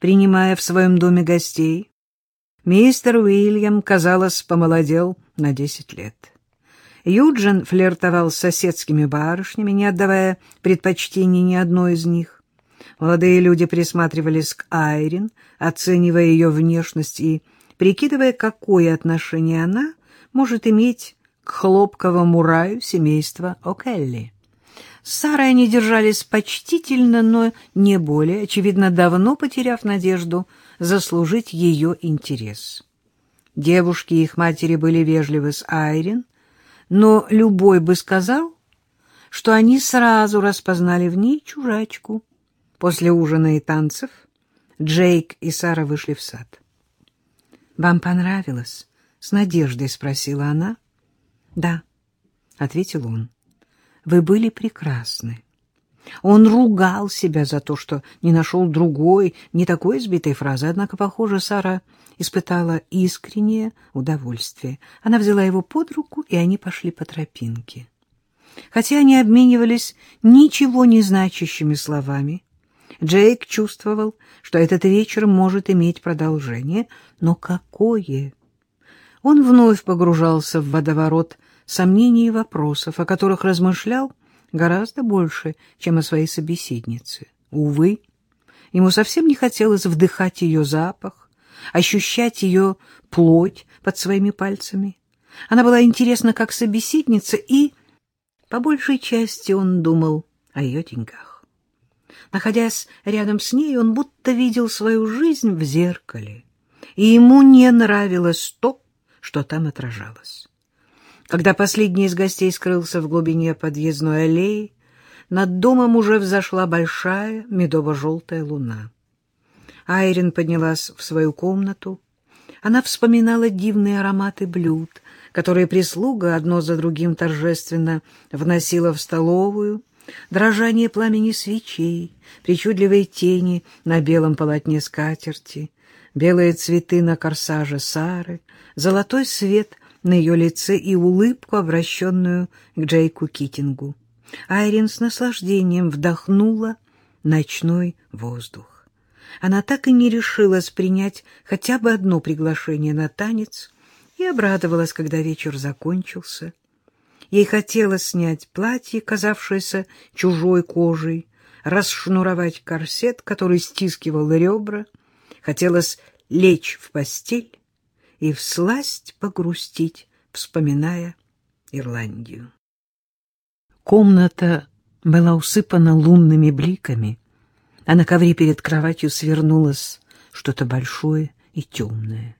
принимая в своем доме гостей, мистер Уильям, казалось, помолодел на десять лет. Юджин флиртовал с соседскими барышнями, не отдавая предпочтений ни одной из них. Молодые люди присматривались к Айрин, оценивая ее внешность и прикидывая, какое отношение она может иметь к хлопковому раю семейства О'Келли. С Сарой они держались почтительно, но не более, очевидно, давно потеряв надежду заслужить ее интерес. Девушки и их матери были вежливы с Айрин, но любой бы сказал, что они сразу распознали в ней чужачку. После ужина и танцев Джейк и Сара вышли в сад. «Вам понравилось?» — с надеждой спросила она. «Да», — ответил он, — «вы были прекрасны». Он ругал себя за то, что не нашел другой, не такой избитой фразы, однако, похоже, Сара испытала искреннее удовольствие. Она взяла его под руку, и они пошли по тропинке. Хотя они обменивались ничего не значащими словами, Джейк чувствовал, что этот вечер может иметь продолжение, но какое? Он вновь погружался в водоворот сомнений и вопросов, о которых размышлял гораздо больше, чем о своей собеседнице. Увы, ему совсем не хотелось вдыхать ее запах, ощущать ее плоть под своими пальцами. Она была интересна как собеседница, и, по большей части, он думал о ее деньгах. Находясь рядом с ней, он будто видел свою жизнь в зеркале, и ему не нравилось то, что там отражалось. Когда последний из гостей скрылся в глубине подъездной аллеи, над домом уже взошла большая медово-желтая луна. Айрин поднялась в свою комнату. Она вспоминала дивные ароматы блюд, которые прислуга одно за другим торжественно вносила в столовую, дрожание пламени свечей, причудливые тени на белом полотне скатерти, белые цветы на корсаже Сары, золотой свет на ее лице и улыбку, обращенную к Джейку Китингу. Айрин с наслаждением вдохнула ночной воздух. Она так и не решилась принять хотя бы одно приглашение на танец и обрадовалась, когда вечер закончился. Ей хотелось снять платье, казавшееся чужой кожей, расшнуровать корсет, который стискивал ребра, хотелось лечь в постель и всласть погрустить, вспоминая Ирландию. Комната была усыпана лунными бликами, а на ковре перед кроватью свернулось что-то большое и темное.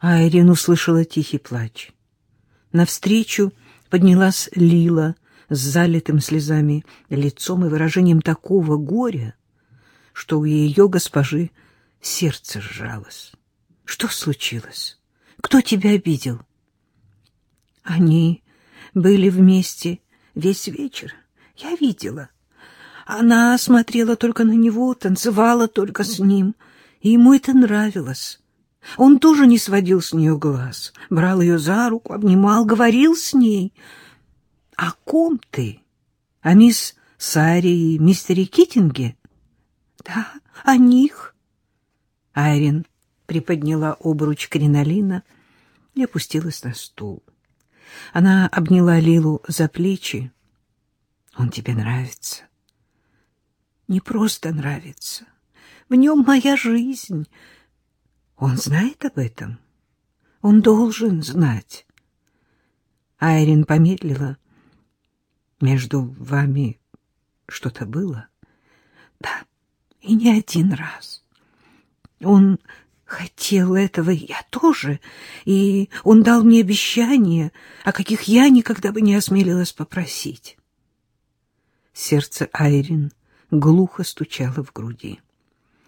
Айрин услышала тихий плач. Навстречу поднялась Лила с залитым слезами лицом и выражением такого горя, что у ее госпожи сердце сжалось. Что случилось? Кто тебя обидел? Они были вместе весь вечер. Я видела. Она смотрела только на него, танцевала только с ним, и ему это нравилось. Он тоже не сводил с нее глаз, брал ее за руку, обнимал, говорил с ней. — О ком ты? О мисс Саре и мистере Китинге? — Да, о них. Айрин приподняла обруч кринолина и опустилась на стул. Она обняла Лилу за плечи. «Он тебе нравится?» «Не просто нравится. В нем моя жизнь. Он знает об этом? Он должен знать». Айрин помедлила. «Между вами что-то было?» «Да, и не один раз. Он хотел этого, я тоже, и он дал мне обещания, о каких я никогда бы не осмелилась попросить. Сердце Айрин глухо стучало в груди.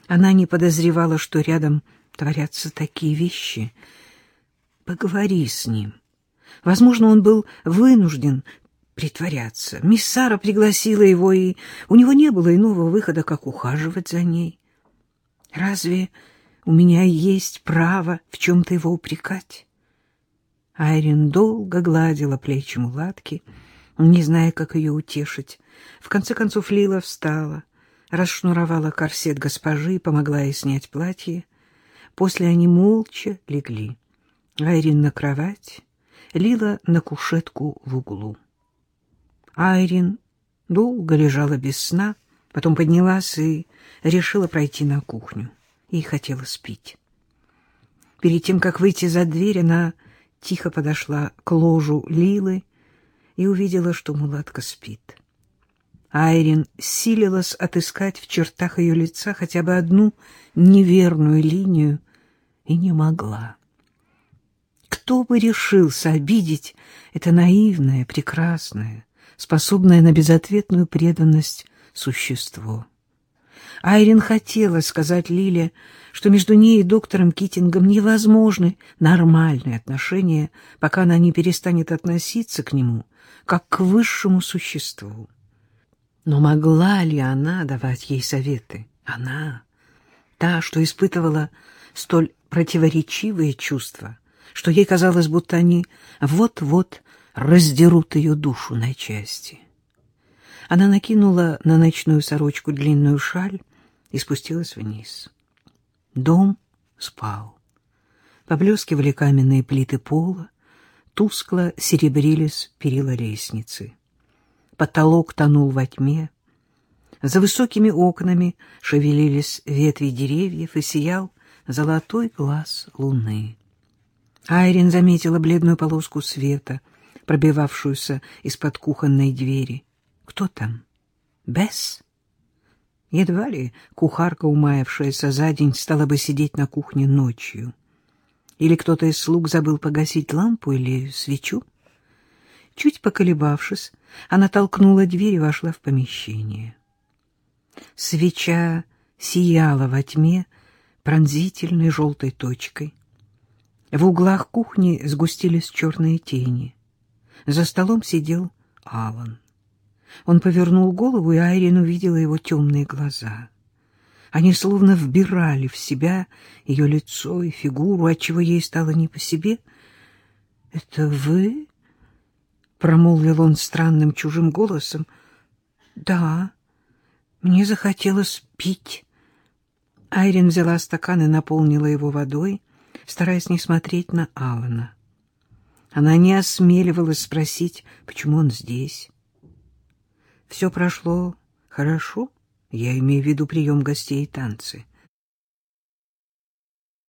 Она не подозревала, что рядом творятся такие вещи. Поговори с ним. Возможно, он был вынужден притворяться. Мисс Сара пригласила его, и у него не было иного выхода, как ухаживать за ней. Разве у меня есть право в чем-то его упрекать. Айрин долго гладила плечи мулатки, не зная, как ее утешить. В конце концов Лила встала. расшнуровала корсет госпожи и помогла ей снять платье. После они молча легли. Айрин на кровать, Лила на кушетку в углу. Айрин долго лежала без сна, потом поднялась и решила пройти на кухню. Ей хотелось пить. Перед тем, как выйти за дверь, она тихо подошла к ложу Лилы и увидела, что мулатка спит. Айрин силилась отыскать в чертах ее лица хотя бы одну неверную линию и не могла. Кто бы решился обидеть это наивное, прекрасное, способное на безответную преданность существо? Айрин хотела сказать Лиле, что между ней и доктором Китингом невозможны нормальные отношения, пока она не перестанет относиться к нему как к высшему существу. Но могла ли она давать ей советы? Она, та, что испытывала столь противоречивые чувства, что ей казалось, будто они вот-вот раздерут ее душу на части. Она накинула на ночную сорочку длинную шаль и спустилась вниз. Дом спал. Поблескивали каменные плиты пола, тускло серебрились перила лестницы. Потолок тонул во тьме. За высокими окнами шевелились ветви деревьев и сиял золотой глаз луны. Айрин заметила бледную полоску света, пробивавшуюся из-под кухонной двери. Кто там? Бесс? Едва ли кухарка, умаявшаяся за день, стала бы сидеть на кухне ночью. Или кто-то из слуг забыл погасить лампу или свечу? Чуть поколебавшись, она толкнула дверь и вошла в помещение. Свеча сияла во тьме пронзительной желтой точкой. В углах кухни сгустились черные тени. За столом сидел Алан. Он повернул голову, и Айрин увидела его темные глаза. Они словно вбирали в себя ее лицо и фигуру, отчего ей стало не по себе. — Это вы? — промолвил он странным чужим голосом. — Да, мне захотелось пить. Айрин взяла стакан и наполнила его водой, стараясь не смотреть на Алана. Она не осмеливалась спросить, почему он здесь. Все прошло хорошо, я имею в виду прием гостей и танцы.